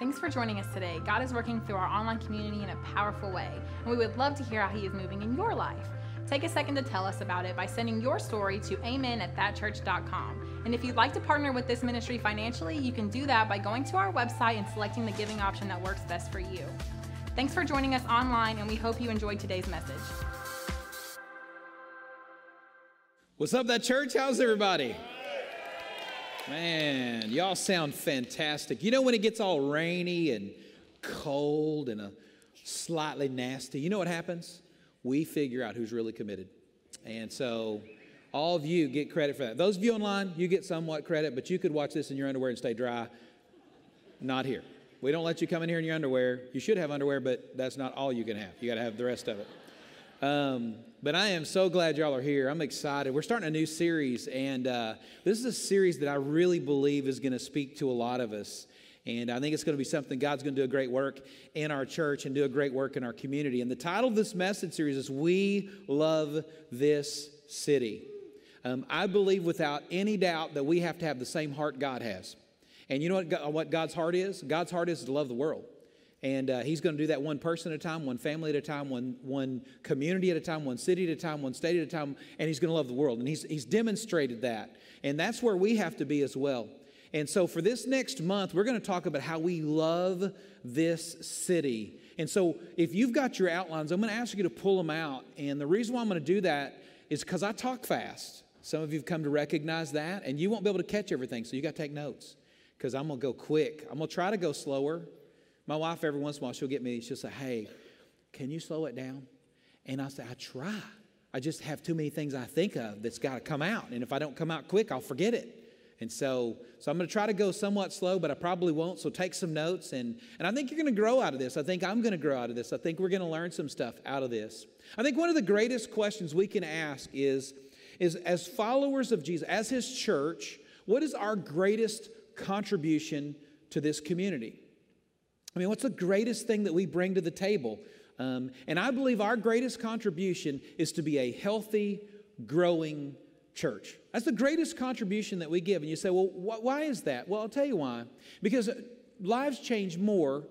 Thanks for joining us today. God is working through our online community in a powerful way, and we would love to hear how He is moving in your life. Take a second to tell us about it by sending your story to amen at thatchurch.com. And if you'd like to partner with this ministry financially, you can do that by going to our website and selecting the giving option that works best for you. Thanks for joining us online, and we hope you enjoyed today's message. What's up, that church? How's everybody? Man, y'all sound fantastic. You know, when it gets all rainy and cold and a slightly nasty, you know what happens? We figure out who's really committed. And so, all of you get credit for that. Those of you online, you get somewhat credit, but you could watch this in your underwear and stay dry. Not here. We don't let you come in here in your underwear. You should have underwear, but that's not all you can have. You got to have the rest of it. Um, but I am so glad y'all are here. I'm excited. We're starting a new series, and uh, this is a series that I really believe is going to speak to a lot of us. And I think it's going to be something God's going to do a great work in our church and do a great work in our community. And the title of this message series is We Love This City. Um, I believe without any doubt that we have to have the same heart God has. And you know what, what God's heart is? God's heart is to love the world. And uh, he's going to do that one person at a time, one family at a time, one, one community at a time, one city at a time, one state at a time, and he's going to love the world. And he's, he's demonstrated that. And that's where we have to be as well. And so for this next month, we're going to talk about how we love this city. And so if you've got your outlines, I'm going to ask you to pull them out. And the reason why I'm going to do that is because I talk fast. Some of you have come to recognize that, and you won't be able to catch everything, so you got to take notes because I'm going to go quick. I'm going to try to go slower. My wife, every once in a while, she'll get me, she'll say, Hey, can you slow it down? And I say, I try. I just have too many things I think of that's got to come out. And if I don't come out quick, I'll forget it. And so, so I'm going to try to go somewhat slow, but I probably won't. So take some notes. And, and I think you're going to grow out of this. I think I'm going to grow out of this. I think we're going to learn some stuff out of this. I think one of the greatest questions we can ask is, is as followers of Jesus, as his church, what is our greatest contribution to this community? I mean, what's the greatest thing that we bring to the table? Um, and I believe our greatest contribution is to be a healthy, growing church. That's the greatest contribution that we give. And you say, well, wh- why is that? Well, I'll tell you why. Because lives change more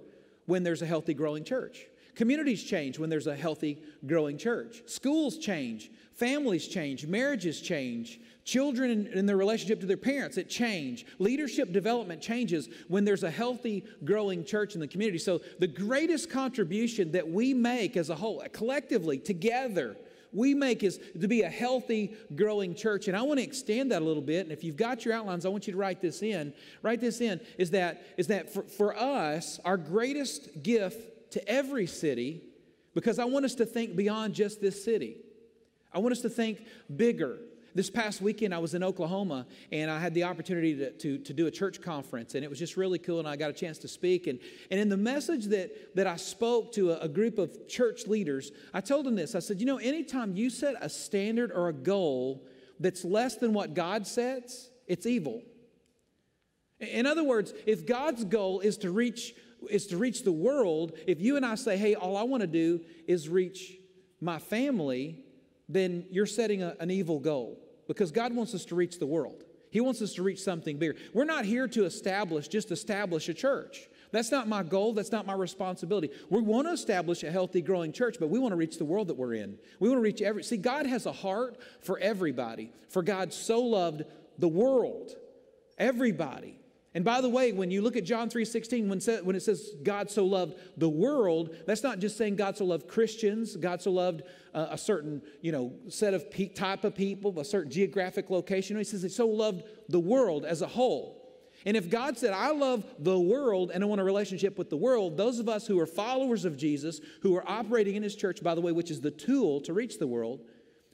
when there's a healthy, growing church. Communities change when there's a healthy, growing church. Schools change. Families change. Marriages change. Children in, their relationship to their parents, it change. Leadership development changes when there's a healthy, growing church in the community. So, the greatest contribution that we make as a whole, collectively, together, we make is to be a healthy, growing church. And I want to extend that a little bit. And if you've got your outlines, I want you to write this in. Write this in is that, is that for, for us, our greatest gift to every city, because I want us to think beyond just this city. I want us to think bigger. This past weekend, I was in Oklahoma and I had the opportunity to, to, to, do a church conference, and it was just really cool. And I got a chance to speak. And, and in the message that, that I spoke to a, a group of church leaders, I told them this I said, You know, anytime you set a standard or a goal that's less than what God sets, it's evil. In other words, if God's goal is to reach is to reach the world, if you and I say, hey, all I want to do is reach my family, then you're setting a, an evil goal because God wants us to reach the world. He wants us to reach something bigger. We're not here to establish, just establish a church. That's not my goal. That's not my responsibility. We want to establish a healthy, growing church, but we want to reach the world that we're in. We want to reach every. See, God has a heart for everybody. For God so loved the world, everybody. And by the way, when you look at John 3:16, when, when it says God so loved the world, that's not just saying God so loved Christians, God so loved uh, a certain, you know, set of pe- type of people, a certain geographic location. He says he so loved the world as a whole. And if God said, I love the world and I want a relationship with the world, those of us who are followers of Jesus, who are operating in his church, by the way, which is the tool to reach the world,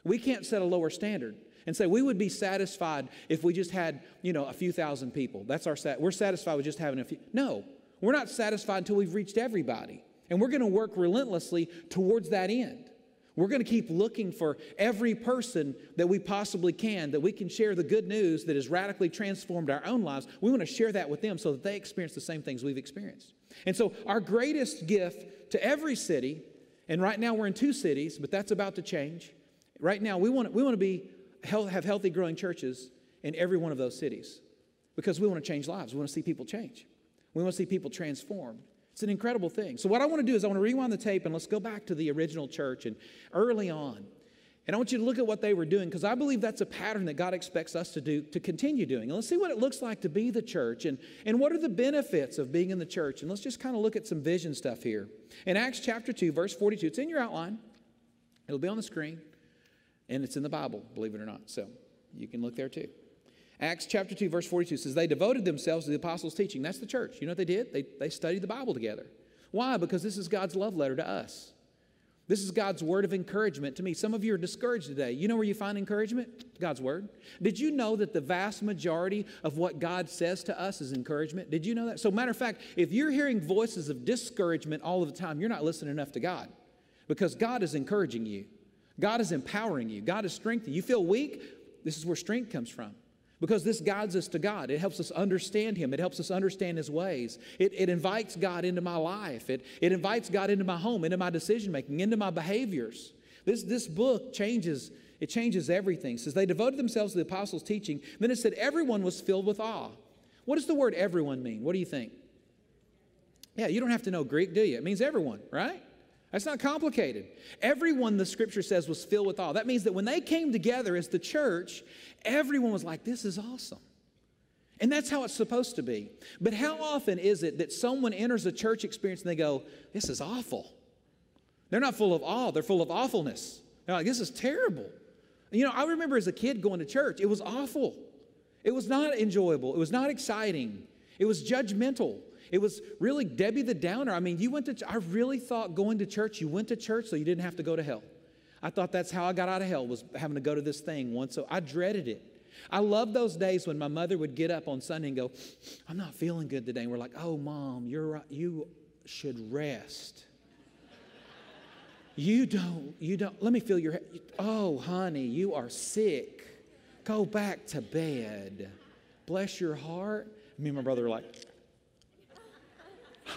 we can't set a lower standard and say we would be satisfied if we just had you know a few thousand people. That's our sat- we're satisfied with just having a few no. We're not satisfied until we've reached everybody. And we're going to work relentlessly towards that end. We're going to keep looking for every person that we possibly can that we can share the good news that has radically transformed our own lives. We want to share that with them so that they experience the same things we've experienced. And so our greatest gift to every city and right now we're in two cities but that's about to change. Right now we want, we want to be have healthy, growing churches in every one of those cities because we want to change lives. We want to see people change. We want to see people transformed. It's an incredible thing. So, what I want to do is I want to rewind the tape and let's go back to the original church and early on. And I want you to look at what they were doing because I believe that's a pattern that God expects us to do to continue doing. And let's see what it looks like to be the church and, and what are the benefits of being in the church. And let's just kind of look at some vision stuff here. In Acts chapter 2, verse 42, it's in your outline, it'll be on the screen, and it's in the Bible, believe it or not. So you can look there too. Acts chapter 2, verse 42 says, They devoted themselves to the apostles' teaching. That's the church. You know what they did? They, they studied the Bible together. Why? Because this is God's love letter to us. This is God's word of encouragement to me. Some of you are discouraged today. You know where you find encouragement? God's word. Did you know that the vast majority of what God says to us is encouragement? Did you know that? So, matter of fact, if you're hearing voices of discouragement all of the time, you're not listening enough to God because God is encouraging you. God is empowering you. God is strengthening you. You feel weak? This is where strength comes from because this guides us to God. It helps us understand Him, it helps us understand His ways. It, it invites God into my life, it, it invites God into my home, into my decision making, into my behaviors. This, this book changes. It changes everything. It says they devoted themselves to the apostles' teaching. Then it said everyone was filled with awe. What does the word everyone mean? What do you think? Yeah, you don't have to know Greek, do you? It means everyone, right? That's not complicated. Everyone, the scripture says, was filled with awe. That means that when they came together as the church, everyone was like, this is awesome. And that's how it's supposed to be. But how often is it that someone enters a church experience and they go, this is awful? They're not full of awe, they're full of awfulness. They're like, this is terrible. You know, I remember as a kid going to church, it was awful. It was not enjoyable. It was not exciting. It was judgmental. It was really Debbie the Downer. I mean, you went to, I really thought going to church, you went to church so you didn't have to go to hell. I thought that's how I got out of hell was having to go to this thing once. So I dreaded it. I love those days when my mother would get up on Sunday and go, I'm not feeling good today. And we're like, oh, mom, you're right. You should rest. you don't, you don't, let me feel your. Oh, honey, you are sick. Go back to bed. Bless your heart. Me and my brother were like,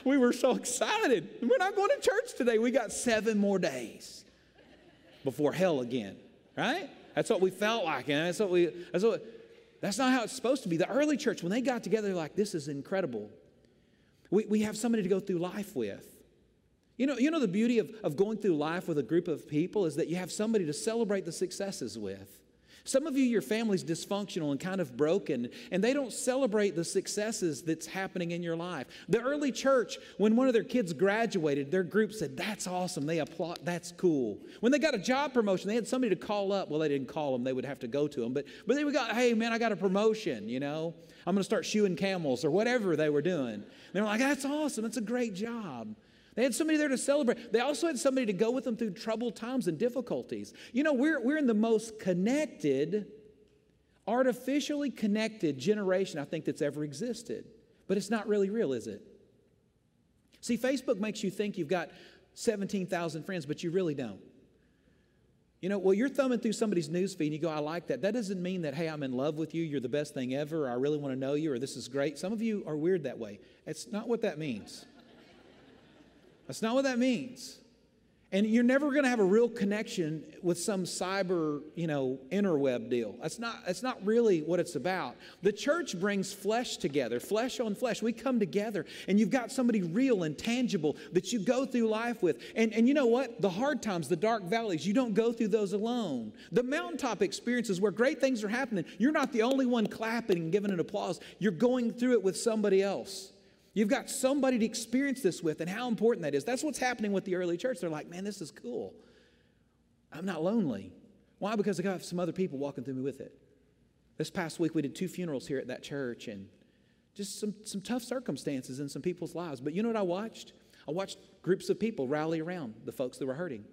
we were so excited. We're not going to church today. We got seven more days before hell again, right? That's what we felt like. And that's what we, that's what, that's not how it's supposed to be. The early church, when they got together, like, this is incredible. We, we have somebody to go through life with. You know, you know the beauty of, of going through life with a group of people is that you have somebody to celebrate the successes with. Some of you, your family's dysfunctional and kind of broken, and they don't celebrate the successes that's happening in your life. The early church, when one of their kids graduated, their group said, That's awesome. They applaud, that's cool. When they got a job promotion, they had somebody to call up. Well, they didn't call them, they would have to go to them. But, but they would go, Hey, man, I got a promotion, you know? I'm going to start shoeing camels or whatever they were doing. And they were like, That's awesome. That's a great job. They had somebody there to celebrate. They also had somebody to go with them through troubled times and difficulties. You know, we're, we're in the most connected, artificially connected generation I think that's ever existed. But it's not really real, is it? See, Facebook makes you think you've got 17,000 friends, but you really don't. You know, well, you're thumbing through somebody's news feed and you go, I like that. That doesn't mean that, hey, I'm in love with you, you're the best thing ever, or I really want to know you, or this is great. Some of you are weird that way. It's not what that means. That's not what that means. And you're never going to have a real connection with some cyber, you know, interweb deal. That's not, that's not really what it's about. The church brings flesh together, flesh on flesh. We come together, and you've got somebody real and tangible that you go through life with. And, and you know what? The hard times, the dark valleys, you don't go through those alone. The mountaintop experiences where great things are happening, you're not the only one clapping and giving an applause. You're going through it with somebody else. You've got somebody to experience this with, and how important that is. That's what's happening with the early church. They're like, man, this is cool. I'm not lonely. Why? Because I got some other people walking through me with it. This past week, we did two funerals here at that church, and just some, some tough circumstances in some people's lives. But you know what I watched? I watched groups of people rally around the folks that were hurting.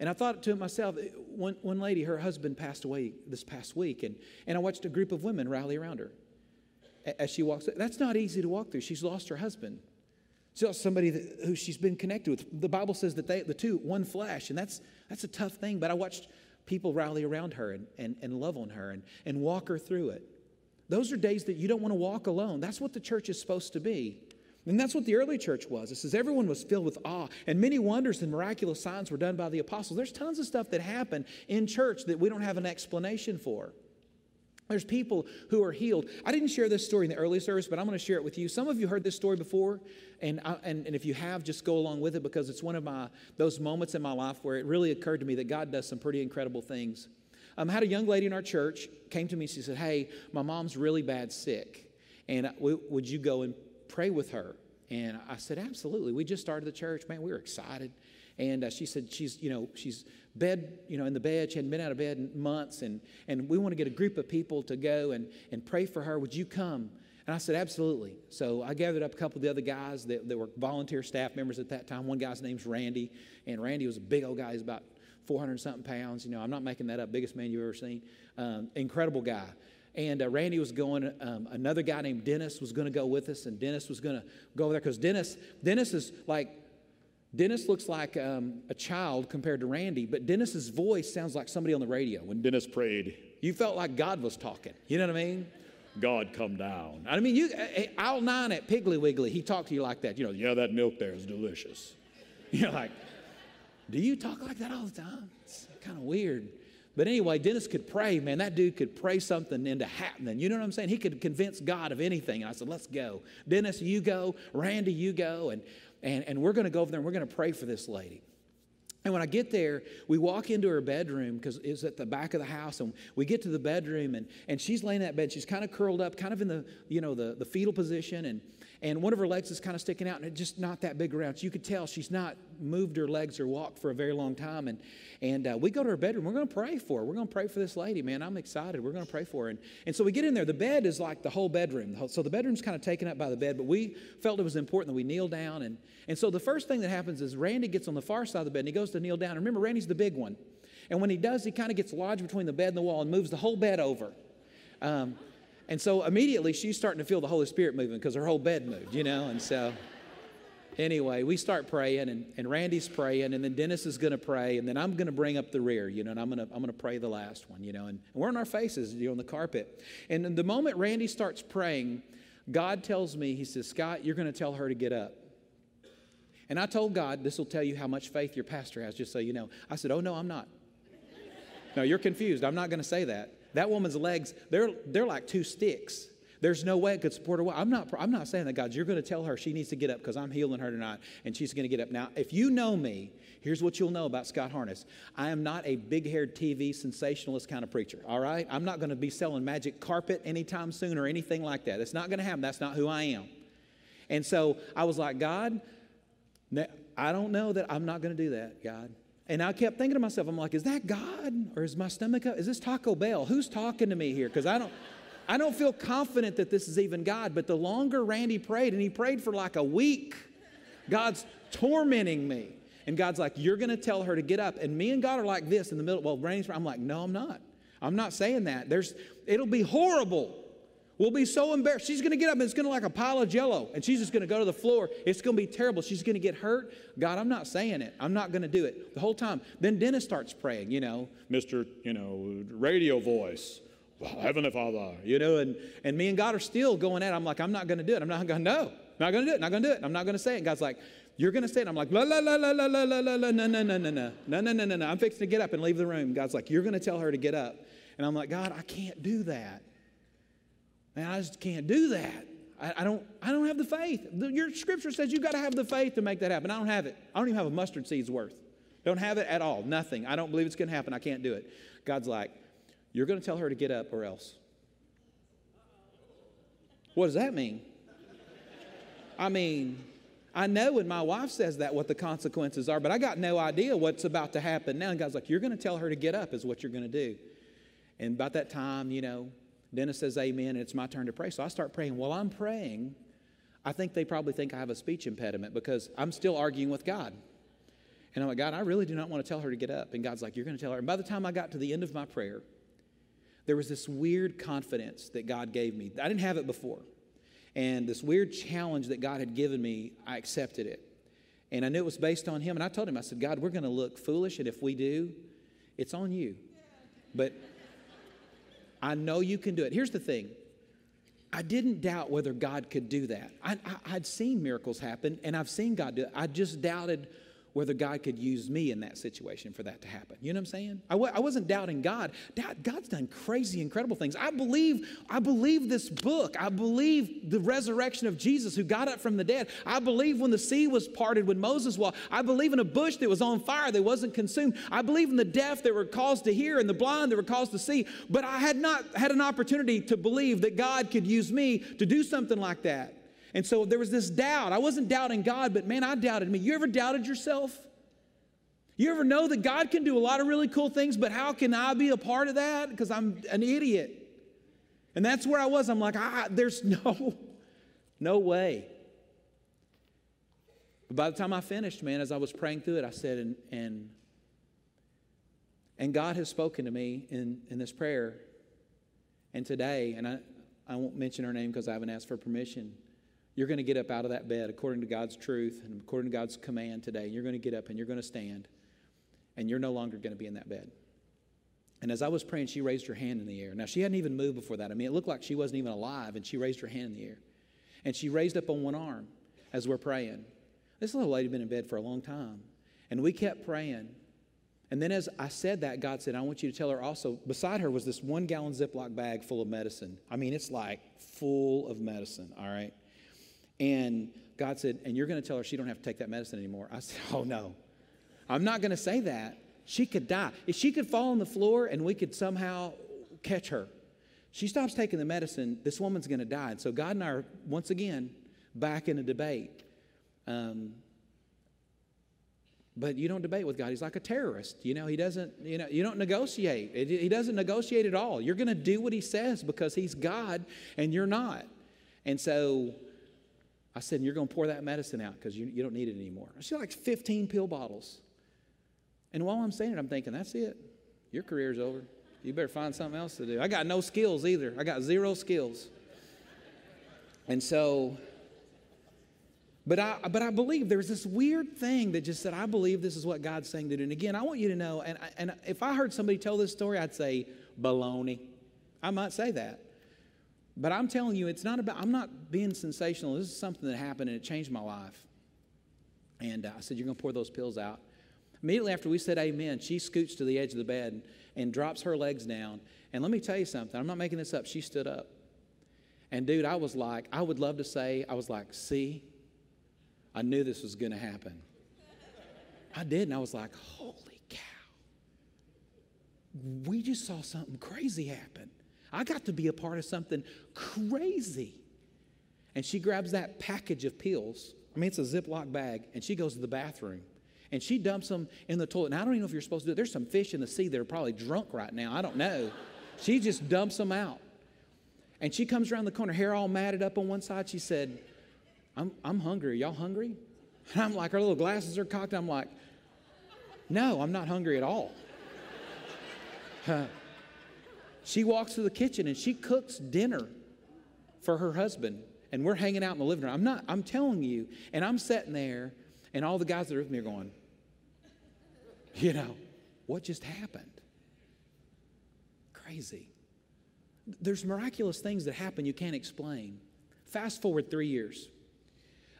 And I thought to myself, one, one lady, her husband passed away this past week, and, and I watched a group of women rally around her as she walks. That's not easy to walk through. She's lost her husband. She's lost somebody that, who she's been connected with. The Bible says that they, the two, one flesh, and that's, that's a tough thing. But I watched people rally around her and, and, and love on her and, and walk her through it. Those are days that you don't want to walk alone. That's what the church is supposed to be. And that's what the early church was. It says everyone was filled with awe, and many wonders and miraculous signs were done by the apostles. There's tons of stuff that happened in church that we don't have an explanation for. There's people who are healed. I didn't share this story in the early service, but I'm going to share it with you. Some of you heard this story before, and, I, and, and if you have, just go along with it because it's one of my those moments in my life where it really occurred to me that God does some pretty incredible things. Um, I had a young lady in our church came to me. She said, "Hey, my mom's really bad sick, and would you go and pray with her?" And I said, "Absolutely." We just started the church, man. We were excited, and uh, she said she's you know she's bed, you know, in the bed. She hadn't been out of bed in months, and, and we want to get a group of people to go and, and pray for her. Would you come? And I said, absolutely. So I gathered up a couple of the other guys that, that were volunteer staff members at that time. One guy's name's Randy, and Randy was a big old guy. He's about 400 something pounds. You know, I'm not making that up. Biggest man you've ever seen. Um, incredible guy. And uh, Randy was going. Um, another guy named Dennis was going to go with us, and Dennis was going to go over there because Dennis, Dennis is like Dennis looks like um, a child compared to Randy, but Dennis's voice sounds like somebody on the radio. When Dennis prayed, you felt like God was talking. You know what I mean? God come down. I mean, you aisle nine at Piggly Wiggly, he talked to you like that. You know, yeah, that milk there is delicious. You're like, do you talk like that all the time? It's kind of weird. But anyway, Dennis could pray, man. That dude could pray something into happening. You know what I'm saying? He could convince God of anything. And I said, let's go. Dennis, you go. Randy, you go. And and, and we're going to go over there and we're going to pray for this lady. And when I get there, we walk into her bedroom because it's at the back of the house, and we get to the bedroom, and, and she's laying in that bed. She's kind of curled up, kind of in the you know the, the fetal position, and and one of her legs is kind of sticking out, and it's just not that big around. So you could tell she's not moved her legs or walked for a very long time. And, and uh, we go to her bedroom. We're going to pray for her. We're going to pray for this lady, man. I'm excited. We're going to pray for her. And, and so we get in there. The bed is like the whole bedroom. So the bedroom's kind of taken up by the bed, but we felt it was important that we kneel down. And, and so the first thing that happens is Randy gets on the far side of the bed and he goes to kneel down. And Remember, Randy's the big one. And when he does, he kind of gets lodged between the bed and the wall and moves the whole bed over. Um, and so immediately she's starting to feel the Holy Spirit moving because her whole bed moved, you know? And so anyway, we start praying, and, and Randy's praying, and then Dennis is going to pray, and then I'm going to bring up the rear, you know, and I'm going to I'm going to pray the last one, you know, and, and we're on our faces, you know, on the carpet. And the moment Randy starts praying, God tells me, He says, Scott, you're going to tell her to get up. And I told God, this will tell you how much faith your pastor has, just so you know. I said, Oh, no, I'm not. no, you're confused. I'm not going to say that. That woman's legs, they're, they're like two sticks. There's no way it could support her. I'm not, I'm not saying that, God. You're going to tell her she needs to get up because I'm healing her tonight and she's going to get up. Now, if you know me, here's what you'll know about Scott Harness I am not a big haired TV sensationalist kind of preacher, all right? I'm not going to be selling magic carpet anytime soon or anything like that. It's not going to happen. That's not who I am. And so I was like, God, I don't know that I'm not going to do that, God. And I kept thinking to myself, I'm like, is that God? Or is my stomach up? Is this Taco Bell? Who's talking to me here? Because I don't. I don't feel confident that this is even God, but the longer Randy prayed, and he prayed for like a week, God's tormenting me. And God's like, You're going to tell her to get up. And me and God are like this in the middle. Well, Randy's, I'm like, No, I'm not. I'm not saying that. There's, it'll be horrible. We'll be so embarrassed. She's going to get up and it's going to like a pile of jello and she's just going to go to the floor. It's going to be terrible. She's going to get hurt. God, I'm not saying it. I'm not going to do it the whole time. Then Dennis starts praying, you know, Mr. You know, radio voice. Heavenly Father, you know, and, and me and God are still going at it. I'm like, I'm not going to do it. I'm not going to, no, not going to do it. Not going to do it. I'm not going to say it. God's like, you're going to say it. I'm like, la, la, la, la, la, la, la, la, la, no, no, no, no, no, no, no, no, no, no. I'm fixing to get up and leave the room. God's like, you're going to tell her to get up. And I'm like, God, I can't do that. Man, I just can't do that. I, I, don't, I don't have the faith. The, your scripture says you've got to have the faith to make that happen. I don't have it. I don't even have a mustard seed's worth. Don't have it at all. Nothing. I don't believe it's going to happen. I can't do it. God's like, you're going to tell her to get up or else. What does that mean? I mean, I know when my wife says that what the consequences are, but I got no idea what's about to happen now. And God's like, You're going to tell her to get up, is what you're going to do. And about that time, you know, Dennis says amen, and it's my turn to pray. So I start praying. While I'm praying, I think they probably think I have a speech impediment because I'm still arguing with God. And I'm like, God, I really do not want to tell her to get up. And God's like, You're going to tell her. And by the time I got to the end of my prayer, there was this weird confidence that God gave me. I didn't have it before. And this weird challenge that God had given me, I accepted it. And I knew it was based on Him. And I told Him, I said, God, we're going to look foolish. And if we do, it's on you. But I know you can do it. Here's the thing I didn't doubt whether God could do that. I, I, would seen miracles happen and I've seen God do it. I just doubted whether God could use me in that situation for that to happen. You know what I'm saying? I w- I wasn't doubting God. God's done crazy, incredible things. I believe, I believe this book. I believe the resurrection of Jesus who got up from the dead. I believe when the sea was parted, when Moses walked. I believe in a bush that was on fire that wasn't consumed. I believe in the deaf that were caused to hear and the blind that were caused to see. But I had not had an opportunity to believe that God could use me to do something like that. And so there was this doubt. I wasn't doubting God, but man, I doubted me. You ever doubted yourself? You ever know that God can do a lot of really cool things, but how can I be a part of that? Because I'm an idiot. And that's where I was. I'm like, ah, there's no, no way. But by the time I finished, man, as I was praying through it, I said, and and and God has spoken to me in, in this prayer. And today, and I, I won't mention her name because I haven't asked for permission. You're going to get up out of that bed according to God's truth and according to God's command today. And you're going to get up and you're going to stand, and you're no longer going to be in that bed. And as I was praying, she raised her hand in the air. Now, she hadn't even moved before that. I mean, it looked like she wasn't even alive, and she raised her hand in the air. And she raised up on one arm as we're praying. This little lady had been in bed for a long time. And we kept praying. And then as I said that, God said, I want you to tell her also, beside her was this one gallon Ziploc bag full of medicine. I mean, it's like full of medicine, all right? And God said, and you're going to tell her she don't have to take that medicine anymore. I said, oh no, I'm not going to say that. She could die. If she could fall on the floor and we could somehow catch her, she stops taking the medicine, this woman's going to die. And so God and I are once again back in a debate. Um, but you don't debate with God. He's like a terrorist. You know, he doesn't, you know, you don't negotiate. He doesn't negotiate at all. You're going to do what he says because he's God and you're not. And so I said, You're going to pour that medicine out because you, you don't need it anymore. She's like 15 pill bottles. And while I'm saying it, I'm thinking, That's it. Your career's over. You better find something else to do. I got no skills either, I got zero skills. And so, but I, but I believe there's this weird thing that just said, I believe this is what God's saying to do. And again, I want you to know, and, and if I heard somebody tell this story, I'd say, baloney. I might say that. But I'm telling you, it's not about, I'm not being sensational. This is something that happened and it changed my life. And uh, I said, You're going to pour those pills out. Immediately after we said amen, she scoots to the edge of the bed and, and drops her legs down. And let me tell you something, I'm not making this up. She stood up. And dude, I was like, I would love to say, I was like, see, I knew this was going to happen. I did, and I was like, holy cow. We just saw something crazy happen. I got to be a part of something crazy. And she grabs that package of pills. I mean, it's a Ziploc bag, and she goes to the bathroom and she dumps them in the toilet. Now, I don't even know if you're supposed to do it. There's some fish in the sea that are probably drunk right now. I don't know. she just dumps them out. And she comes around the corner, hair all matted up on one side. She said, I'm, I'm hungry. Y'all hungry? And I'm like, her little glasses are cocked. I'm like, no, I'm not hungry at all. She walks to the kitchen and she cooks dinner for her husband. And we're hanging out in the living room. I'm not, I'm telling you. And I'm sitting there, and all the guys that are with me are going, you know, what just happened? Crazy. There's miraculous things that happen you can't explain. Fast forward three years.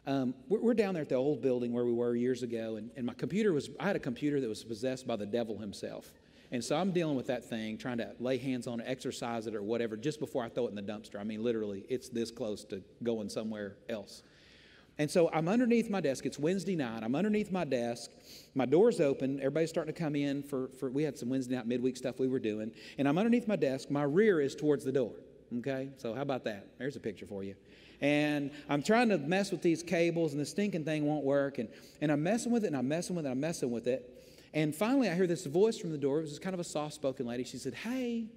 Um, we're, we're, down there at the old building where we were years ago, and, and my computer was, I had a computer that was possessed by the devil himself. And so I'm dealing with that thing, trying to lay hands on it, exercise it, or whatever, just before I throw it in the dumpster. I mean, literally, it's this close to going somewhere else. And so I'm underneath my desk. It's Wednesday night. I'm underneath my desk. My door's open. Everybody's starting to come in for, for we had some Wednesday night midweek stuff we were doing. And I'm underneath my desk. My rear is towards the door. Okay? So how about that? There's a picture for you. And I'm trying to mess with these cables, and the stinking thing won't work. And, and I'm messing with it, and I'm messing with it, and I'm messing with it. And finally, I hear this voice from the door. It was kind of a soft spoken lady. She said, Hey.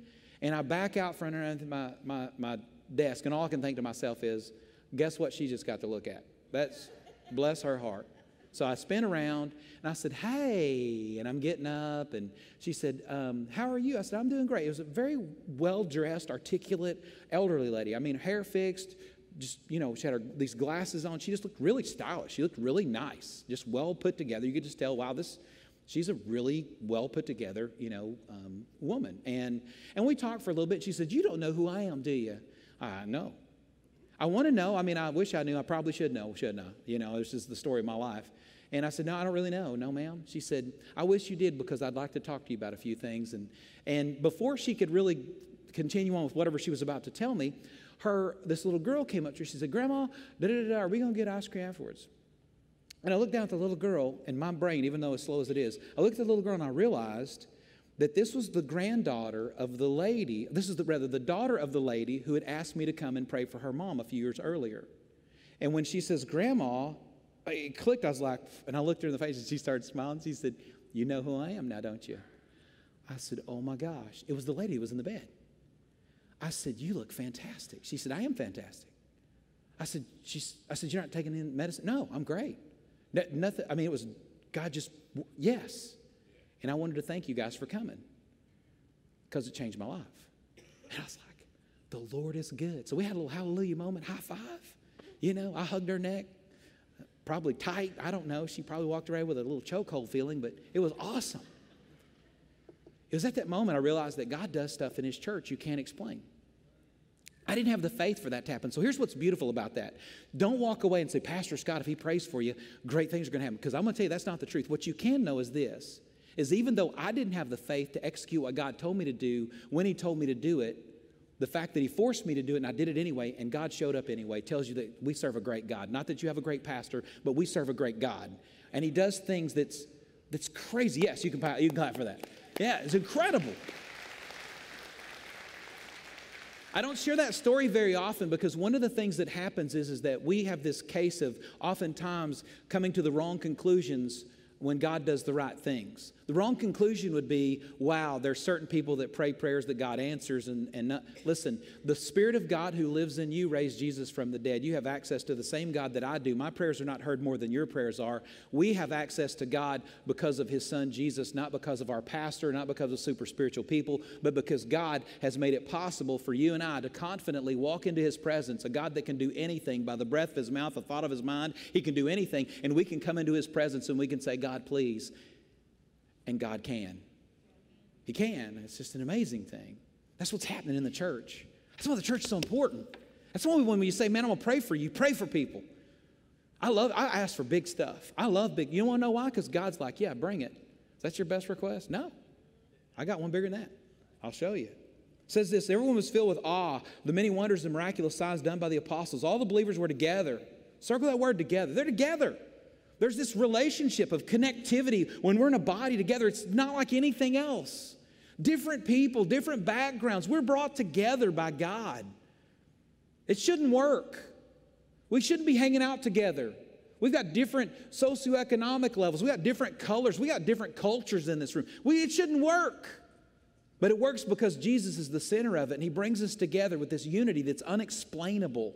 And I back out front of my, my, my desk, and all I can think to myself is, Guess what she just got to look at? That's bless her heart. So I spin around and I said, Hey. And I'm getting up. And she said, um, How are you? I said, I'm doing great. It was a very well dressed, articulate, elderly lady. I mean, hair fixed, just, you know, she had her, these glasses on. She just looked really stylish. She looked really nice, just well put together. You could just tell, wow, this, she's a really well put together, you know, um, woman. And, and we talked for a little bit. She said, You don't know who I am, do you? I know. I want to know. I mean, I wish I knew. I probably should know, shouldn't I? You know, this is the story of my life. And I said, No, I don't really know. No, ma'am. She said, I wish you did because I'd like to talk to you about a few things. And, and before she could really continue on with whatever she was about to tell me, her this little girl came up to her. She said, Grandma, da da da, are we going to get ice cream afterwards? And I looked down at the little girl, and my brain, even though as slow as it is, I looked at the little girl and I realized that this was the granddaughter of the lady, this is the, rather the daughter of the lady who had asked me to come and pray for her mom a few years earlier. And when she says, Grandma, it clicked. I was like, and I looked her in the face and she started smiling. She said, You know who I am now, don't you? I said, Oh my gosh. It was the lady who was in the bed. I said, You look fantastic. She said, I am fantastic. I said, she's, I said, You're not taking in medicine? No, I'm great. No, nothing. I mean, it was God just, yes. And I wanted to thank you guys for coming because it changed my life. And I was like, the Lord is good. So we had a little hallelujah moment, high five. You know, I hugged her neck, probably tight. I don't know. She probably walked away with a little chokehold feeling, but it was awesome. It was at that moment I realized that God does stuff in His church you can't explain. I didn't have the faith for that to happen. So here's what's beautiful about that. Don't walk away and say, Pastor Scott, if he prays for you, great things are going to happen. Because I'm going to tell you that's not the truth. What you can know is this is even though I didn't have the faith to execute what God told me to do when He told me to do it, the fact that He forced me to do it and I did it anyway and God showed up anyway tells you that we serve a great God. Not that you have a great pastor, but we serve a great God. And He does things that's, that's crazy. Yes, you can, you can clap for that. Yeah, it's incredible. I don't share that story very often because one of the things that happens is, is that we have this case of oftentimes coming to the wrong conclusions when God does the right things. The wrong conclusion would be, wow, there's certain people that pray prayers that God answers. And, and not, listen, the Spirit of God who lives in you raised Jesus from the dead. You have access to the same God that I do. My prayers are not heard more than your prayers are. We have access to God because of His Son Jesus, not because of our pastor, not because of super spiritual people, but because God has made it possible for you and I to confidently walk into His presence, a God that can do anything by the breath of His mouth, the thought of His mind. He can do anything. And we can come into His presence and we can say, God, please and God can. He can. It's just an amazing thing. That's what's happening in the church. That's why the church is so important. That's why when you say, man, I'm going to pray for you, pray for people. I love, I ask for big stuff. I love big. You want to know why? Because God's like, yeah, bring it. Is that your best request? No. I got one bigger than that. I'll show you. It says this everyone was filled with awe, the many wonders and miraculous signs done by the apostles. All the believers were together. Circle that word together. They're together. There's this relationship of connectivity when we're in a body together. It's not like anything else. Different people, different backgrounds, we're brought together by God. It shouldn't work. We shouldn't be hanging out together. We've got different socioeconomic levels. We got different colors. We got different cultures in this room. We, it shouldn't work. But it works because Jesus is the center of it, and He brings us together with this unity that's unexplainable,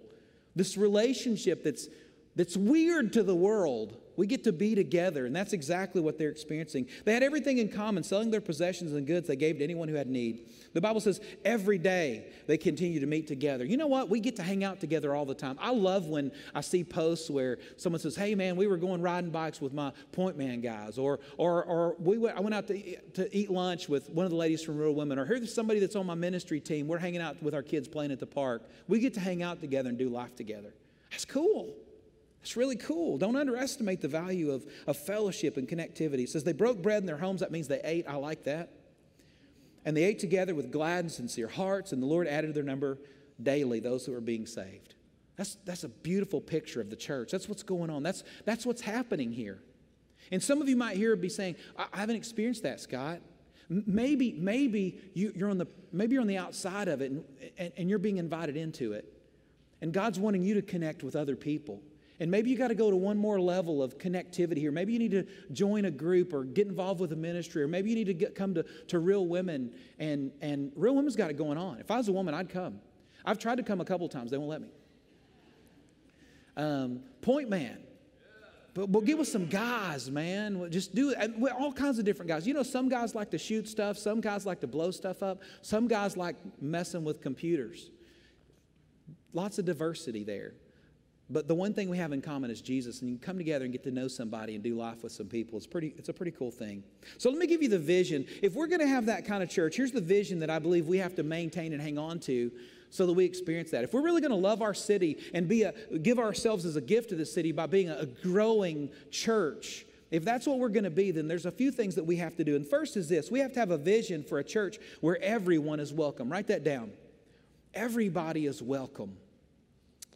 this relationship that's, that's weird to the world. We get to be together, and that's exactly what they're experiencing. They had everything in common, selling their possessions and goods they gave to anyone who had need. The Bible says every day they continue to meet together. You know what? We get to hang out together all the time. I love when I see posts where someone says, Hey, man, we were going riding bikes with my Point Man guys, or, or, or we went, I went out to, to eat lunch with one of the ladies from Real Women, or here's somebody that's on my ministry team. We're hanging out with our kids playing at the park. We get to hang out together and do life together. That's cool. It's really cool. Don't underestimate the value of, of fellowship and connectivity. It says they broke bread in their homes. That means they ate. I like that. And they ate together with glad and sincere hearts, and the Lord added to their number daily those who were being saved. That's, that's a beautiful picture of the church. That's what's going on. That's, that's what's happening here. And some of you might hear be saying, I, I haven't experienced that, Scott. maybe, maybe you, are on the maybe you're on the outside of it and, and, and you're being invited into it. And God's wanting you to connect with other people. And maybe you got to go to one more level of connectivity here. Maybe you need to join a group or get involved with a ministry, or maybe you need to get, come to, to Real Women. And, and Real Women's got it going on. If I was a woman, I'd come. I've tried to come a couple times, they won't let me. Um, Point Man. But we'll get with some guys, man. Just do it. All kinds of different guys. You know, some guys like to shoot stuff, some guys like to blow stuff up, some guys like messing with computers. Lots of diversity there. But the one thing we have in common is Jesus, and you can come together and get to know somebody and do life with some people. It's pretty, it's a pretty cool thing. So let me give you the vision. If we're going to have that kind of church, here's the vision that I believe we have to maintain and hang on to so that we experience that. If we're really going to love our city and be a, give ourselves as a gift to the city by being a, a growing church, if that's what we're going to be, then there's a few things that we have to do. And first is this we have to have a vision for a church where everyone is welcome. Write that down. Everybody is welcome.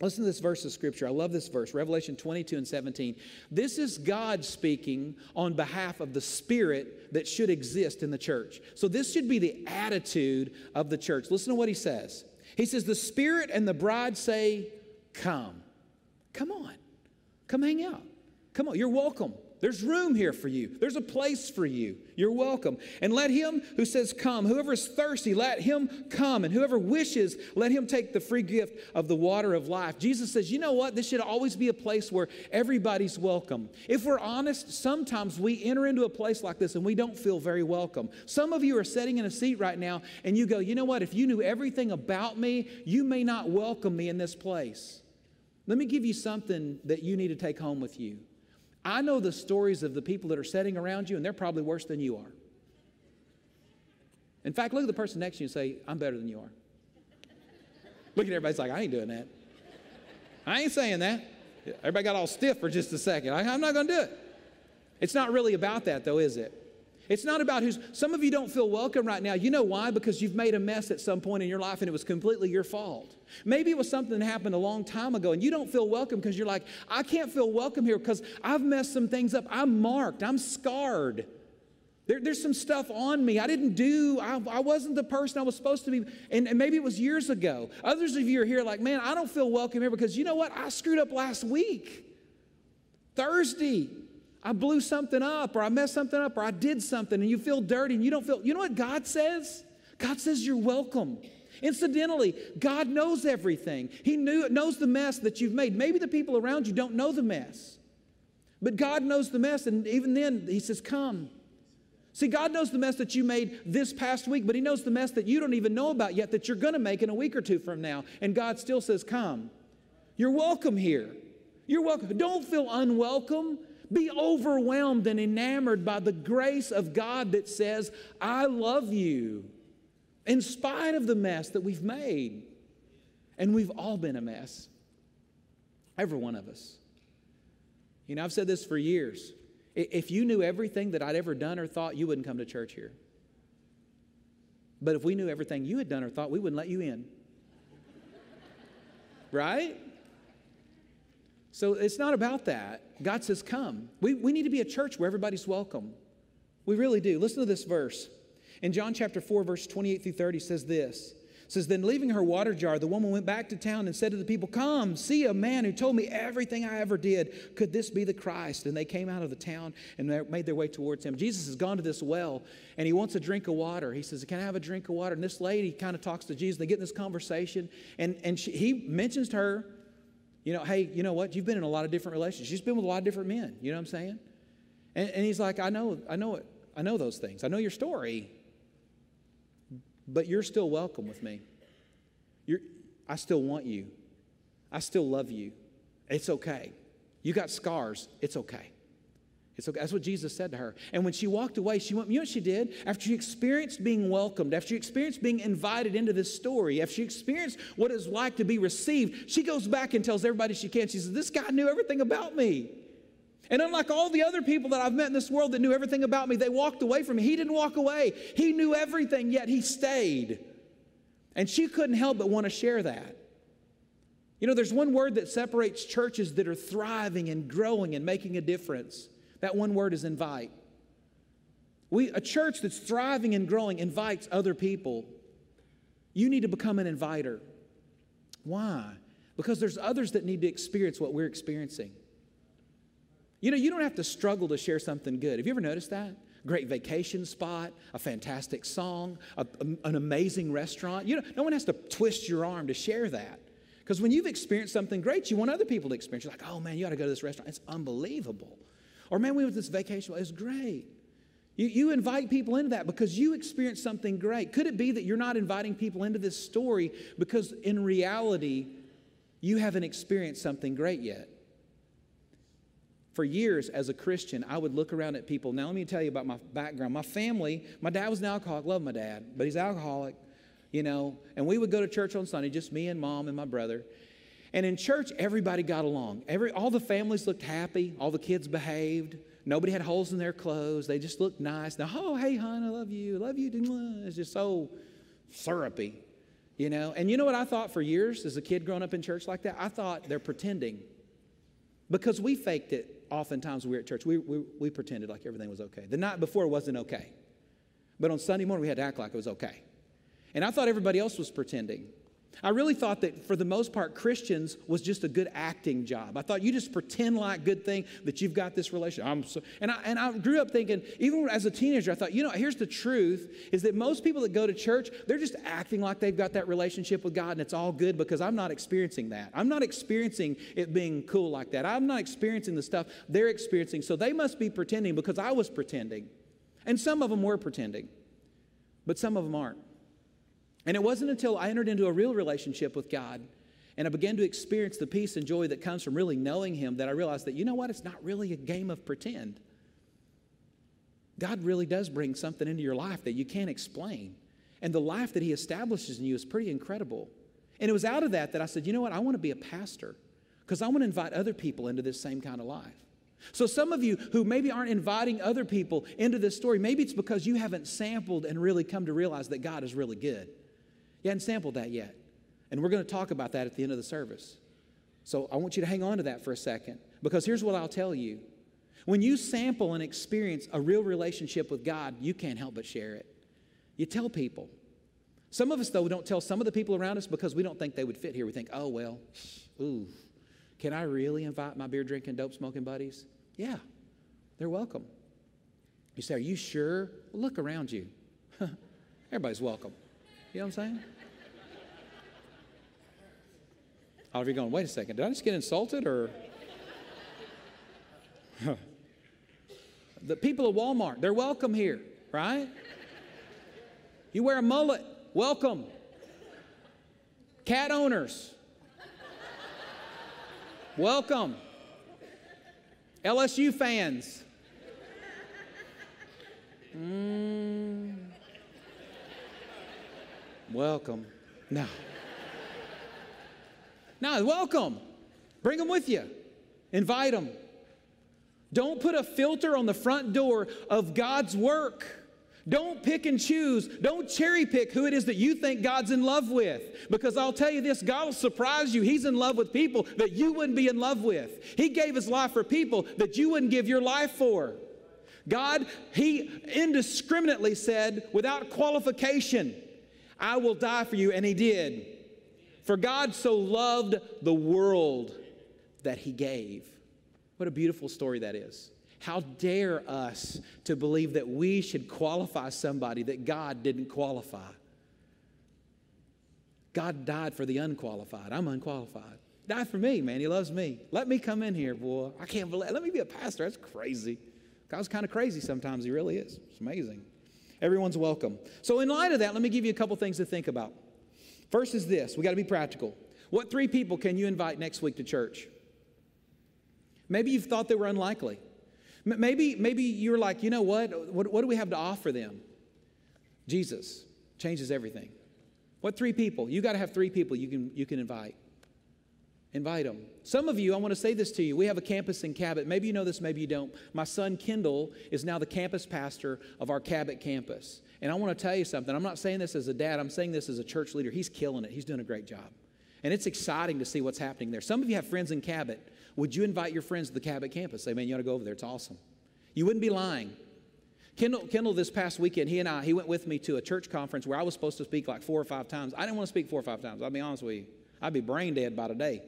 Listen to this verse of scripture. I love this verse, Revelation 22 and 17. This is God speaking on behalf of the spirit that should exist in the church. So, this should be the attitude of the church. Listen to what he says. He says, The spirit and the bride say, Come. Come on. Come hang out. Come on. You're welcome. There's room here for you. There's a place for you. You're welcome. And let him who says, Come, whoever is thirsty, let him come. And whoever wishes, let him take the free gift of the water of life. Jesus says, You know what? This should always be a place where everybody's welcome. If we're honest, sometimes we enter into a place like this and we don't feel very welcome. Some of you are sitting in a seat right now and you go, You know what? If you knew everything about me, you may not welcome me in this place. Let me give you something that you need to take home with you. I know the stories of the people that are sitting around you, and they're probably worse than you are. In fact, look at the person next to you and say, I'm better than you are. Look at everybody's like, I ain't doing that. I ain't saying that. Everybody got all stiff for just a second. I, I'm not going to do it. It's not really about that, though, is it? It's not about who's, some of you don't feel welcome right now. You know why? Because you've made a mess at some point in your life and it was completely your fault. Maybe it was something that happened a long time ago and you don't feel welcome because you're like, I can't feel welcome here because I've messed some things up. I'm marked, I'm scarred. There, there's some stuff on me. I didn't do, I, I wasn't the person I was supposed to be. And, and maybe it was years ago. Others of you are here like, man, I don't feel welcome here because you know what? I screwed up last week. Thursday, I blew something up or I messed something up or I did something and you feel dirty and you don't feel, you know what God says? God says you're welcome. Incidentally, God knows everything. He knew, knows the mess that you've made. Maybe the people around you don't know the mess, but God knows the mess. And even then, He says, Come. See, God knows the mess that you made this past week, but He knows the mess that you don't even know about yet that you're going to make in a week or two from now. And God still says, Come. You're welcome here. You're welcome. Don't feel unwelcome. Be overwhelmed and enamored by the grace of God that says, I love you, in spite of the mess that we've made. And we've all been a mess, every one of us. You know, I've said this for years. If you knew everything that I'd ever done or thought, you wouldn't come to church here. But if we knew everything you had done or thought, we wouldn't let you in. right? So it's not about that. God says, Come. We, we need to be a church where everybody's welcome. We really do. Listen to this verse. In John chapter 4, verse 28 through 30 says this. It says, Then leaving her water jar, the woman went back to town and said to the people, Come, see a man who told me everything I ever did. Could this be the Christ? And they came out of the town and made their way towards him. Jesus has gone to this well and he wants a drink of water. He says, Can I have a drink of water? And this lady kind of talks to Jesus. They get in this conversation and, and she, he mentions to her you know, hey, you know what? You've been in a lot of different relationships. You've been with a lot of different men. You know what I'm saying? And, and he's like, I know, I know it. I know those things. I know your story. But you're still welcome with me. You're, I still want you. I still love you. It's okay. You got scars. It's okay. It's okay. That's what Jesus said to her. And when she walked away, she went, you know what she did? After she experienced being welcomed, after she experienced being invited into this story, after she experienced what it's like to be received, she goes back and tells everybody she can. She says, This guy knew everything about me. And unlike all the other people that I've met in this world that knew everything about me, they walked away from me. He didn't walk away. He knew everything, yet he stayed. And she couldn't help but want to share that. You know, there's one word that separates churches that are thriving and growing and making a difference. That one word is invite. We, a church that's thriving and growing invites other people. You need to become an inviter. Why? Because there's others that need to experience what we're experiencing. You know, you don't have to struggle to share something good. Have you ever noticed that? Great vacation spot, a fantastic song, a, a, an amazing restaurant. You know, no one has to twist your arm to share that. Because when you've experienced something great, you want other people to experience. You're like, oh man, you ought to go to this restaurant. It's unbelievable. Or man, we went to this vacation. It was great. You, you invite people into that because you experienced something great. Could it be that you're not inviting people into this story because in reality, you haven't experienced something great yet? For years as a Christian, I would look around at people. Now, let me tell you about my background. My family, my dad was an alcoholic. Love my dad, but he's alcoholic. you know, and we would go to church on Sunday, just me and mom and my brother. And in church, everybody got along. Every, all the families looked happy, all the kids behaved. Nobody had holes in their clothes. They just looked nice. Now, oh, hey, hon, I love you. I love you. It's just so syrupy, you know. And you know what I thought for years as a kid growing up in church like that? I thought they're pretending because we faked it oftentimes when we were at church. We, we, we pretended like everything was okay. The night before wasn't okay. But on Sunday morning, we had to act like it was okay. And I thought everybody else was pretending. I really thought that for the most part, Christians was just a good acting job. I thought you just pretend like good thing that you've got this relationship. So, and, I, and I grew up thinking, even as a teenager, I thought, you know, here's the truth is that most people that go to church, they're just acting like they've got that relationship with God and it's all good because I'm not experiencing that. I'm not experiencing it being cool like that. I'm not experiencing the stuff they're experiencing. So they must be pretending because I was pretending. And some of them were pretending, but some of them aren't. And it wasn't until I entered into a real relationship with God and I began to experience the peace and joy that comes from really knowing Him that I realized that, you know what, it's not really a game of pretend. God really does bring something into your life that you can't explain. And the life that He establishes in you is pretty incredible. And it was out of that that I said, you know what, I want to be a pastor because I want to invite other people into this same kind of life. So, some of you who maybe aren't inviting other people into this story, maybe it's because you haven't sampled and really come to realize that God is really good. You hadn't sampled that yet. And we're going to talk about that at the end of the service. So I want you to hang on to that for a second because here's what I'll tell you. When you sample and experience a real relationship with God, you can't help but share it. You tell people. Some of us, though, we don't tell some of the people around us because we don't think they would fit here. We think, oh, well, ooh, can I really invite my beer drinking, dope smoking buddies? Yeah, they're welcome. You say, are you sure? Well, look around you. Everybody's welcome. You know what I'm saying? Of you going, wait a second, did I just get insulted or? the people of Walmart, they're welcome here, right? You wear a mullet, welcome. Cat owners, welcome. LSU fans, mm, welcome. No. Now, welcome. Bring them with you. Invite them. Don't put a filter on the front door of God's work. Don't pick and choose. Don't cherry pick who it is that you think God's in love with. Because I'll tell you this God will surprise you. He's in love with people that you wouldn't be in love with. He gave His life for people that you wouldn't give your life for. God, He indiscriminately said, without qualification, I will die for you. And He did. For God so loved the world that he gave. What a beautiful story that is. How dare us to believe that we should qualify somebody that God didn't qualify? God died for the unqualified. I'm unqualified. Died for me, man. He loves me. Let me come in here, boy. I can't believe. Let me be a pastor. That's crazy. God's kind of crazy sometimes. He really is. It's amazing. Everyone's welcome. So, in light of that, let me give you a couple things to think about. First is this we got to be practical. What three people can you invite next week to church? Maybe you've thought they were unlikely. Maybe, maybe you're like, you know what? what? What do we have to offer them? Jesus changes everything. What three people? You got to have three people you can, you can invite. Invite them. Some of you, I want to say this to you. We have a campus in Cabot. Maybe you know this, maybe you don't. My son Kendall is now the campus pastor of our Cabot campus. And I want to tell you something. I'm not saying this as a dad, I'm saying this as a church leader. He's killing it, he's doing a great job. And it's exciting to see what's happening there. Some of you have friends in Cabot. Would you invite your friends to the Cabot campus? Say, man, you ought to go over there. It's awesome. You wouldn't be lying. Kendall, Kendall, this past weekend, he and I, he went with me to a church conference where I was supposed to speak like four or five times. I didn't want to speak four or five times. I'll be honest with you. I'd be brain dead by today.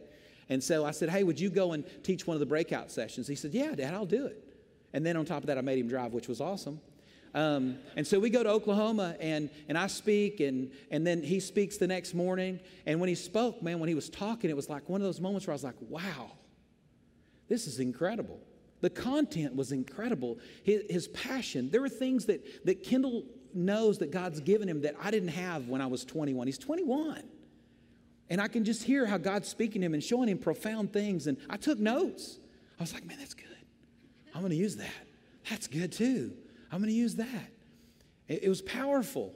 And so I said, hey, would you go and teach one of the breakout sessions? He said, yeah, Dad, I'll do it. And then on top of that, I made him drive, which was awesome. Um, and so we go to Oklahoma and, and I speak, and, and then he speaks the next morning. And when he spoke, man, when he was talking, it was like one of those moments where I was like, wow, this is incredible. The content was incredible. His, his passion, there were things that, that Kendall knows that God's given him that I didn't have when I was 21. He's 21. And I can just hear how God's speaking to him and showing him profound things. And I took notes. I was like, man, that's good. I'm going to use that. That's good too. I'm going to use that. It, it was powerful.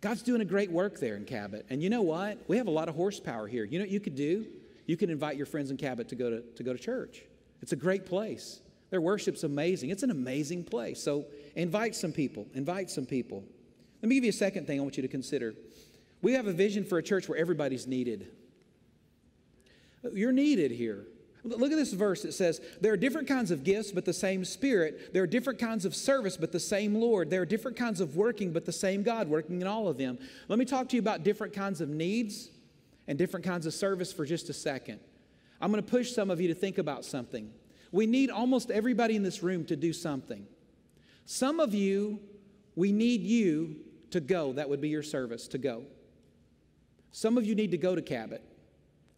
God's doing a great work there in Cabot. And you know what? We have a lot of horsepower here. You know what you could do? You can invite your friends in Cabot to go to, to go to church. It's a great place. Their worship's amazing. It's an amazing place. So invite some people. Invite some people. Let me give you a second thing I want you to consider. We have a vision for a church where everybody's needed. You're needed here. Look at this verse. It says, There are different kinds of gifts, but the same Spirit. There are different kinds of service, but the same Lord. There are different kinds of working, but the same God working in all of them. Let me talk to you about different kinds of needs and different kinds of service for just a second. I'm going to push some of you to think about something. We need almost everybody in this room to do something. Some of you, we need you to go. That would be your service, to go. Some of you need to go to Cabot,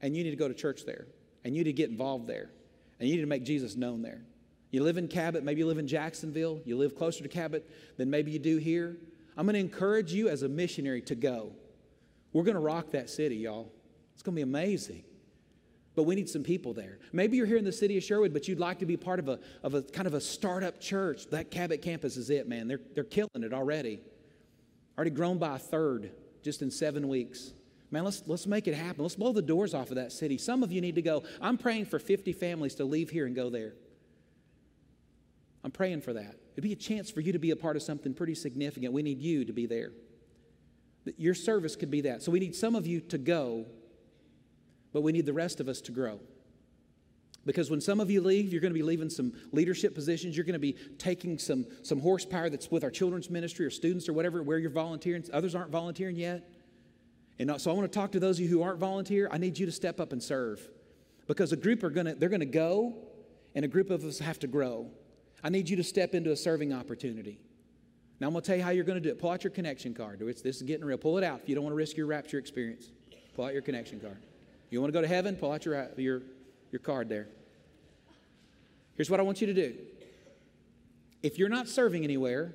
and you need to go to church there and you need to get involved there. And you need to make Jesus known there. You live in Cabot, maybe you live in Jacksonville, you live closer to Cabot than maybe you do here. I'm going to encourage you as a missionary to go. We're going to rock that city, y'all. It's going to be amazing. But we need some people there. Maybe you're here in the city of Sherwood, but you'd like to be part of a, of a kind of a startup church. That Cabot campus is it, man. They're, they're killing it already. Already grown by a third just in seven weeks. Man, let's, let's make it happen. Let's blow the doors off of that city. Some of you need to go. I'm praying for 50 families to leave here and go there. I'm praying for that. It'd be a chance for you to be a part of something pretty significant. We need you to be there. Your service could be that. So we need some of you to go, but we need the rest of us to grow. Because when some of you leave, you're going to be leaving some leadership positions. You're going to be taking some, some horsepower that's with our children's ministry or students or whatever, where you're volunteering. Others aren't volunteering yet. And so I want to talk to those of you who aren't volunteer. I need you to step up and serve because a group are going to, they're going to go and a group of us have to grow. I need you to step into a serving opportunity. Now I'm going to tell you how you're going to do it. Pull out your connection card. It's, this is getting real. Pull it out if you don't want to risk your rapture experience. Pull out your connection card. You want to go to heaven? Pull out your, uh, your, your card there. Here's what I want you to do. If you're not serving anywhere,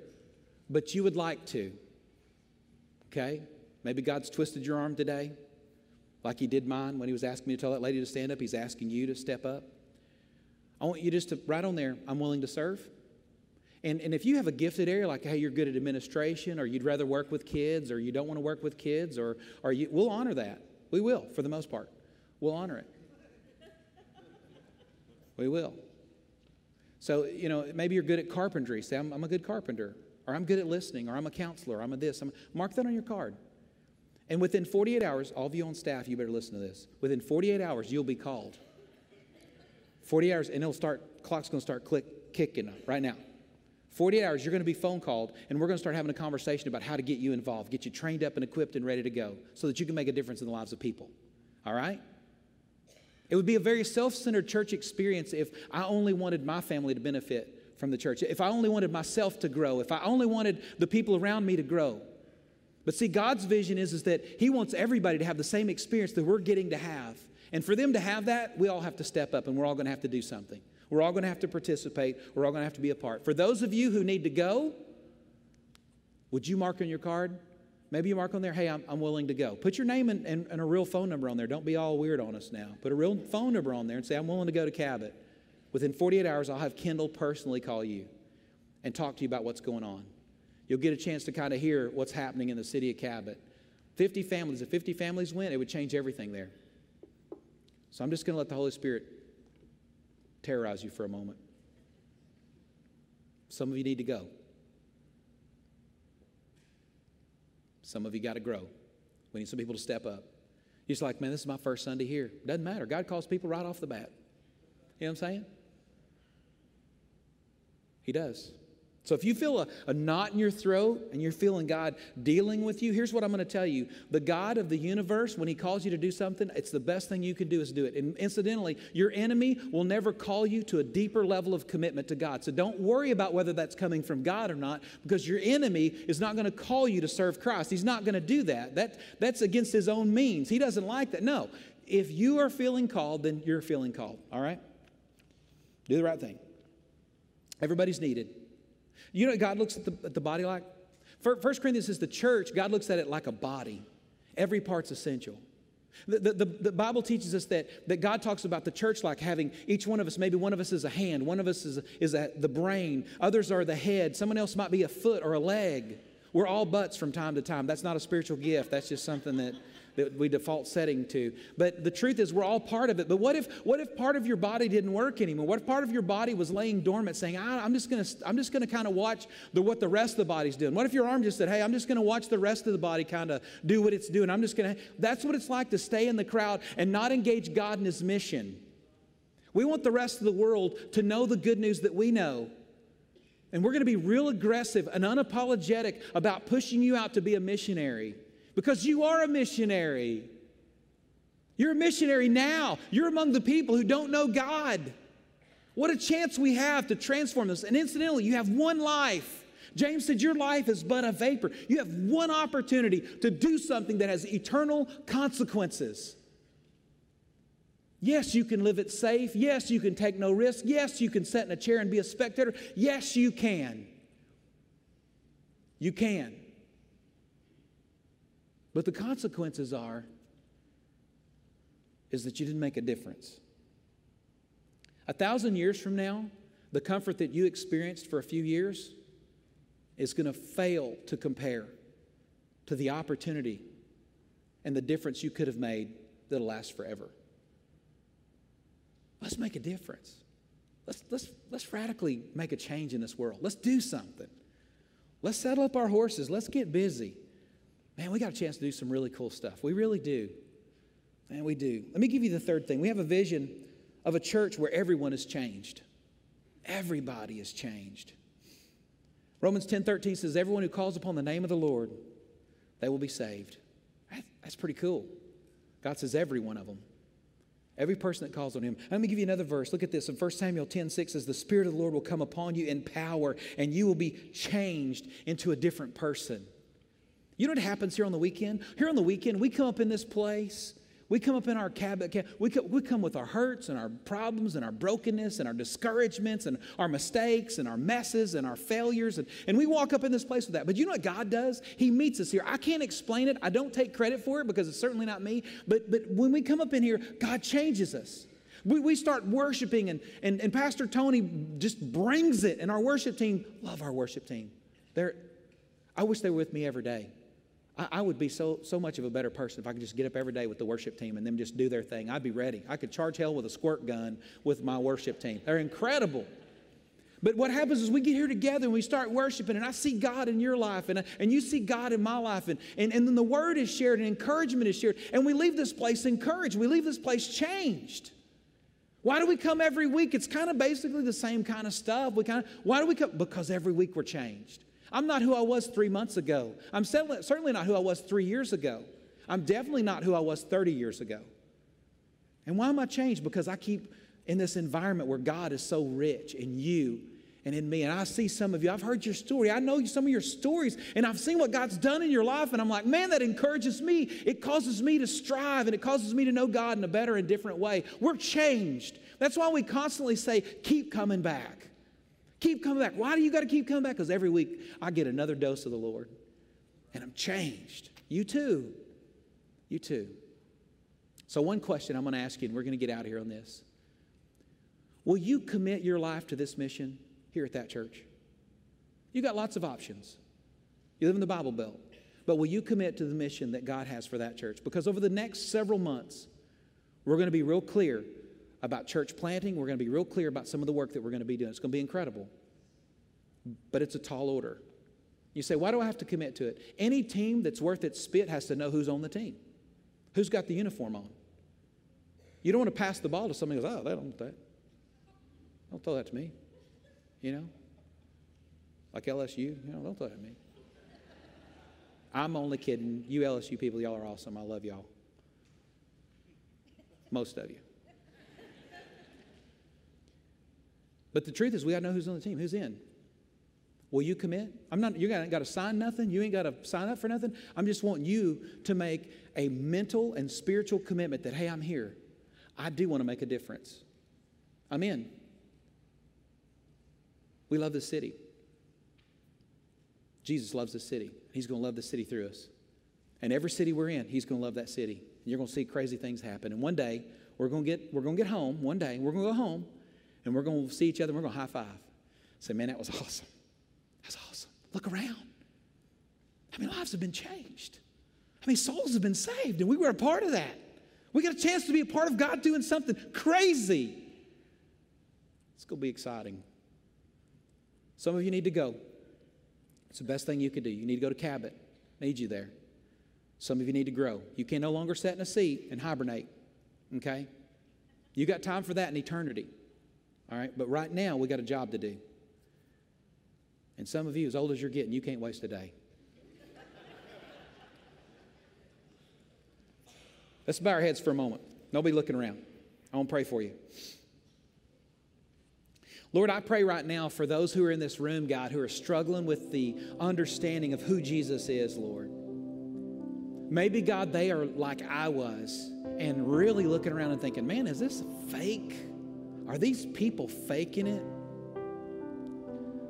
but you would like to, okay? Maybe God's twisted your arm today, like He did mine when He was asking me to tell that lady to stand up. He's asking you to step up. I want you just to write on there, I'm willing to serve. And, and if you have a gifted area, like, hey, you're good at administration, or you'd rather work with kids, or you don't want to work with kids, or, or you, we'll honor that. We will, for the most part. We'll honor it. we will. So, you know, maybe you're good at carpentry. Say, I'm, I'm a good carpenter, or I'm good at listening, or I'm a counselor, or I'm a this. I'm, mark that on your card. And within 48 hours, all of you on staff, you better listen to this. Within 48 hours, you'll be called. 40 hours, and it'll start, clock's gonna start click, kicking right now. 48 hours, you're gonna be phone called, and we're gonna start having a conversation about how to get you involved, get you trained up and equipped and ready to go so that you can make a difference in the lives of people. All right? It would be a very self centered church experience if I only wanted my family to benefit from the church, if I only wanted myself to grow, if I only wanted the people around me to grow. But see, God's vision is, is that He wants everybody to have the same experience that we're getting to have. And for them to have that, we all have to step up and we're all going to have to do something. We're all going to have to participate. We're all going to have to be a part. For those of you who need to go, would you mark on your card? Maybe you mark on there, hey, I'm, I'm willing to go. Put your name and, and, and, a real phone number on there. Don't be all weird on us now. Put a real phone number on there and say, I'm willing to go to Cabot. Within 48 hours, I'll have Kendall personally call you and talk to you about what's going on you'll get a chance to kind of hear what's happening in the city of Cabot. 50 families, if 50 families went, it would change everything there. So I'm just going to let the Holy Spirit terrorize you for a moment. Some of you need to go. Some of you got to grow. We need some people to step up. You're just like, man, this is my first Sunday here. Doesn't matter. God calls people right off the bat. You know what I'm saying? He does. So if you feel a, a, knot in your throat and you're feeling God dealing with you, here's what I'm going to tell you. The God of the universe, when He calls you to do something, it's the best thing you can do is do it. And incidentally, your enemy will never call you to a deeper level of commitment to God. So don't worry about whether that's coming from God or not, because your enemy is not going to call you to serve Christ. He's not going to do that. that. That's against his own means. He doesn't like that. No. If you are feeling called, then you're feeling called. All right? Do the right thing. Everybody's needed. You know God looks at the, at the body like? First Corinthians says the church, God looks at it like a body. Every part's essential. The, the, the, Bible teaches us that, that God talks about the church like having each one of us, maybe one of us is a hand, one of us is, is a, the brain, others are the head, someone else might be a foot or a leg. We're all butts from time to time. That's not a spiritual gift. That's just something that, that we default setting to. But the truth is, we're all part of it. But what if, what if part of your body didn't work anymore? What if part of your body was laying dormant, saying, "I'm just going to, I'm just going to kind of watch the, what the rest of the body's doing"? What if your arm just said, "Hey, I'm just going to watch the rest of the body kind of do what it's doing"? I'm just going to. That's what it's like to stay in the crowd and not engage God in His mission. We want the rest of the world to know the good news that we know. And we're going to be real aggressive and unapologetic about pushing you out to be a missionary because you are a missionary. You're a missionary now. You're among the people who don't know God. What a chance we have to transform this. And incidentally, you have one life. James said, Your life is but a vapor. You have one opportunity to do something that has eternal consequences. Yes, you can live it safe. Yes, you can take no risk. Yes, you can sit in a chair and be a spectator. Yes, you can. You can. But the consequences are is that you didn't make a difference. A thousand years from now, the comfort that you experienced for a few years is going to fail to compare to the opportunity and the difference you could have made that'll last forever. Let's make a difference. Let's, let's, let's radically make a change in this world. Let's do something. Let's settle up our horses. Let's get busy. Man, we got a chance to do some really cool stuff. We really do. Man, we do. Let me give you the third thing. We have a vision of a church where everyone is changed. Everybody is changed. Romans 10 13 says, Everyone who calls upon the name of the Lord, they will be saved. That's pretty cool. God says, Every one of them. Every person that calls on him. Let me give you another verse. Look at this. In 1 Samuel 10 6 says, The Spirit of the Lord will come upon you in power, and you will be changed into a different person. You know what happens here on the weekend? Here on the weekend, we come up in this place we come up in our cabin, we come, with our hurts and our problems and our brokenness and our discouragements and our mistakes and our messes and our failures. And, and we walk up in this place with that. But you know what God does? He meets us here. I can't explain it. I don't take credit for it because it's certainly not me. But, but when we come up in here, God changes us. We, we start worshiping, and, and, and Pastor Tony just brings it. And our worship team, love our worship team. They're, I wish they were with me every day. I, I would be so, so much of a better person if I could just get up every day with the worship team and them just do their thing. I'd be ready. I could charge hell with a squirt gun with my worship team. They're incredible. But what happens is we get here together and we start worshiping, and I see God in your life, and, and you see God in my life, and, and, and then the word is shared and encouragement is shared, and we leave this place encouraged. We leave this place changed. Why do we come every week? It's kind of basically the same kind of stuff. We kind of, why do we come? Because every week we're changed. I'm not who I was three months ago. I'm certainly not who I was three years ago. I'm definitely not who I was 30 years ago. And why am I changed? Because I keep in this environment where God is so rich in you and in me. And I see some of you, I've heard your story. I know some of your stories, and I've seen what God's done in your life. And I'm like, man, that encourages me. It causes me to strive, and it causes me to know God in a better and different way. We're changed. That's why we constantly say, keep coming back. Keep coming back. Why do you got to keep coming back? Because every week I get another dose of the Lord and I'm changed. You too. You too. So, one question I'm going to ask you, and we're going to get out of here on this. Will you commit your life to this mission here at that church? You got lots of options. You live in the Bible Belt. But will you commit to the mission that God has for that church? Because over the next several months, we're going to be real clear about church planting. We're going to be real clear about some of the work that we're going to be doing. It's going to be incredible. But it's a tall order. You say, why do I have to commit to it? Any team that's worth its spit has to know who's on the team, who's got the uniform on. You don't want to pass the ball to somebody who goes, oh, they don't want that. Don't throw that to me. You know? Like LSU, you know, don't throw that at me. I'm only kidding. You LSU people, y'all are awesome. I love y'all. Most of you. But the truth is, we got to know who's on the team, who's in. Will you commit? I'm not, you ain't got to sign nothing. You ain't got to sign up for nothing. I'm just wanting you to make a mental and spiritual commitment that, hey, I'm here. I do want to make a difference. I'm in. We love the city. Jesus loves the city. He's going to love the city through us. And every city we're in, He's going to love that city. And you're going to see crazy things happen. And one day, we're going to get, we're going to get home. One day, we're going to go home and we're going to see each other and we're going to high five. Say, man, that was awesome. That's awesome. Look around. I mean, lives have been changed. I mean, souls have been saved, and we were a part of that. We got a chance to be a part of God doing something crazy. It's going to be exciting. Some of you need to go. It's the best thing you could do. You need to go to Cabot. Need you there. Some of you need to grow. You can no longer sit in a seat and hibernate. Okay? You got time for that in eternity. All right? But right now, we got a job to do. And some of you, as old as you're getting, you can't waste a day. Let's bow our heads for a moment. Nobody looking around. I want to pray for you. Lord, I pray right now for those who are in this room, God, who are struggling with the understanding of who Jesus is, Lord. Maybe, God, they are like I was and really looking around and thinking, man, is this fake? Are these people faking it?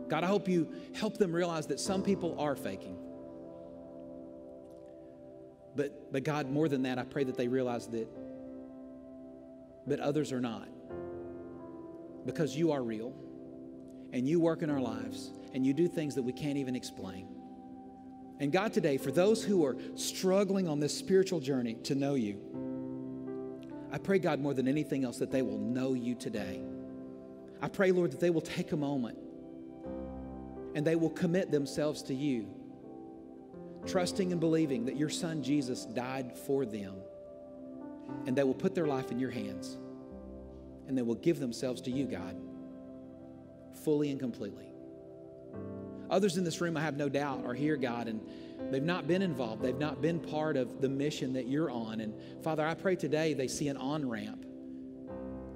God, I hope you help them realize that some people are faking. But, but God, more than that, I pray that they realize that, but others are not. Because you are real and you work in our lives and you do things that we can't even explain. And God, today, for those who are struggling on this spiritual journey to know you, I pray, God, more than anything else, that they will know you today. I pray, Lord, that they will take a moment and they will commit themselves to you, trusting and believing that your son Jesus died for them. And they will put their life in your hands and they will give themselves to you, God, fully and completely. Others in this room, I have no doubt, are here, God, and they've not been involved. They've not been part of the mission that you're on. And Father, I pray today they see an on ramp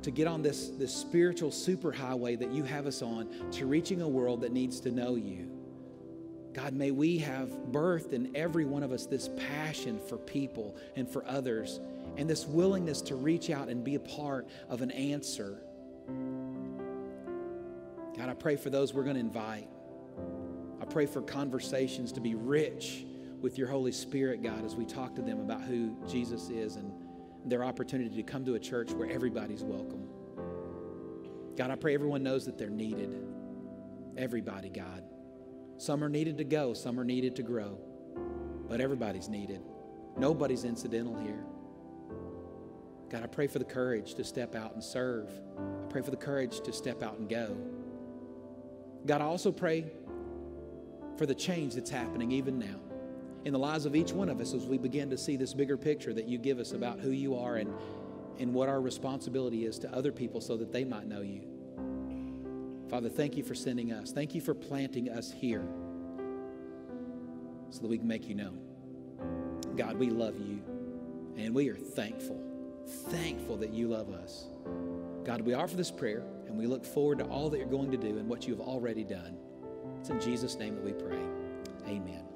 to get on this, this spiritual superhighway that you have us on to reaching a world that needs to know you. God, may we have birthed in every one of us this passion for people and for others and this willingness to reach out and be a part of an answer. God, I pray for those we're going to invite. I pray for conversations to be rich with your Holy Spirit, God, as we talk to them about who Jesus is and their opportunity to come to a church where everybody's welcome. God, I pray everyone knows that they're needed. Everybody, God. Some are needed to go, some are needed to grow, but everybody's needed. Nobody's incidental here. God, I pray for the courage to step out and serve. I pray for the courage to step out and go. God, I also pray for the change that's happening even now in the lives of each one of us as we begin to see this bigger picture that you give us about who you are and, and what our responsibility is to other people so that they might know you. Father, thank you for sending us. Thank you for planting us here so that we can make you known. God, we love you and we are thankful, thankful that you love us. God, we offer this prayer and we look forward to all that you're going to do and what you have already done. It's in Jesus' name that we pray. Amen.